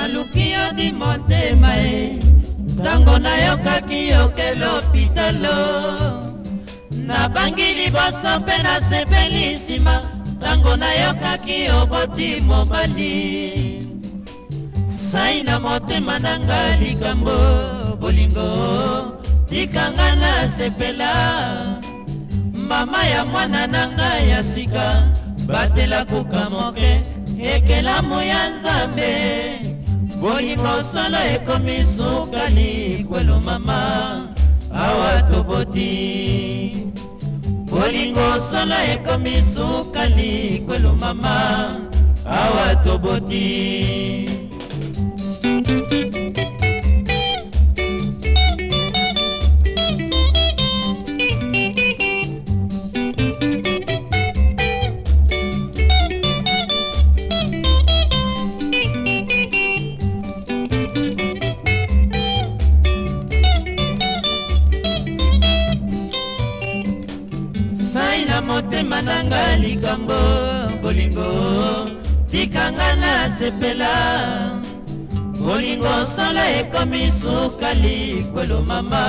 naluki yo di motema e ntango nayokaki yokelo pitalo nabangi liboso mpe nasepeli nsima ntango nayokaki oboti mobali sai na motema na nga likambo bolingo tikanga nasepela mama ya mwana na nga ya sika batela kuka moke ekelamu ya nzambe bolingo osala ekomi sukali kwelo mama awa toboti bolingo osala ekomi sukali kwelo mama awa toboti thank you ngai na motema na nga likambo bolingo tikanga nasepela bolingo sola ekomi suka likolo mama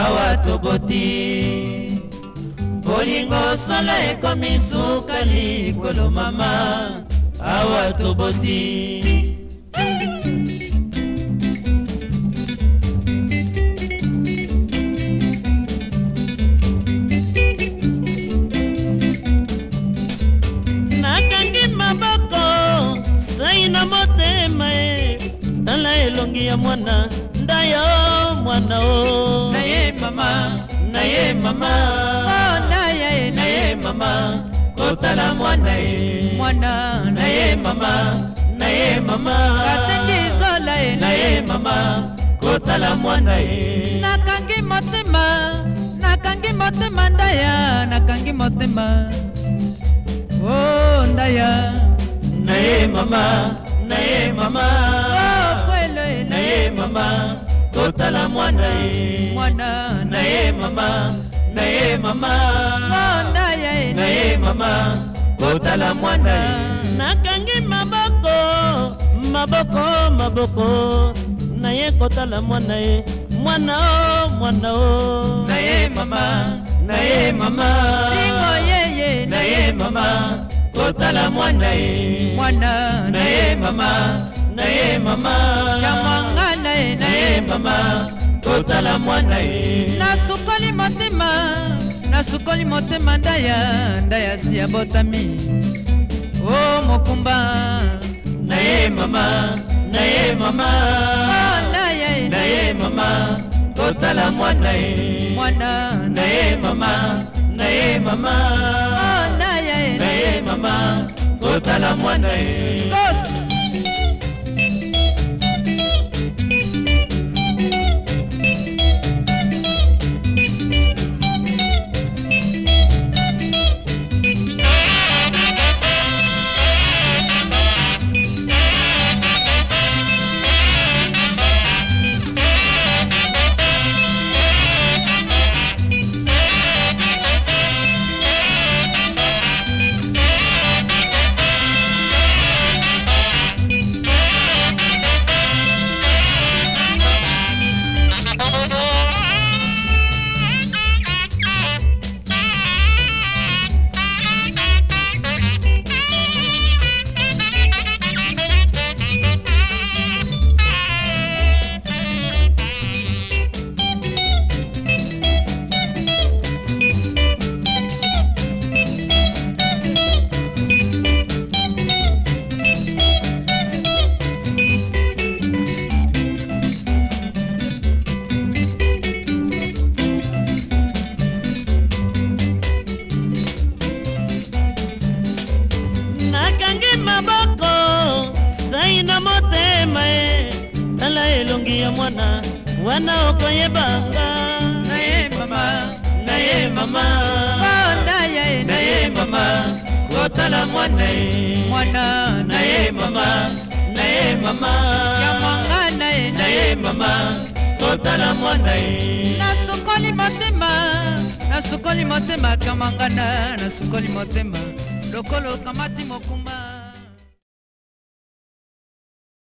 awa toboti bolingo sola ekomi suka likolo mama awa toboti elongi ya mwana ndayo mwana o naye mama naye mama oh, naye naye mama kotala mwana ye mwana naye mama naye mama kasengi izola ye naye mama kotala mwana ye nakangi motema nakangi motema ndaya nakangi motema o oh, ndaya naye mama naye mama totala mwana ye mwana na ye mama na ye mama mwana ya ye na ye mama totala mwana ye nakangi maboko maboko maboko na ye kotala mwana ye mwana o mwana o na ye mama na ye mama lingo yeye na ye mama kotala mwana ye mwana na ye mama na ye mama kamwanga ye na ye mama totala mwana ye nasukoli motema nasukoli motema ndaya ndaya si ya botami o mokumba na ye mama na ye mama oh, ndaya ye na ye mama totala mwana ye mwana na ye mama na ye mama oh, ndaya ye na ye mama totala mwana ye Kos. ndenge ya mwana wana okoyebanga naye mama naye mama ponda ye naye mama kotala mwana ye mwana naye mama naye mama ya mwanga naye naye mama kotala mwana ye nasukoli motema nasukoli motema kamangana nasukoli motema lokolo kamati mokumba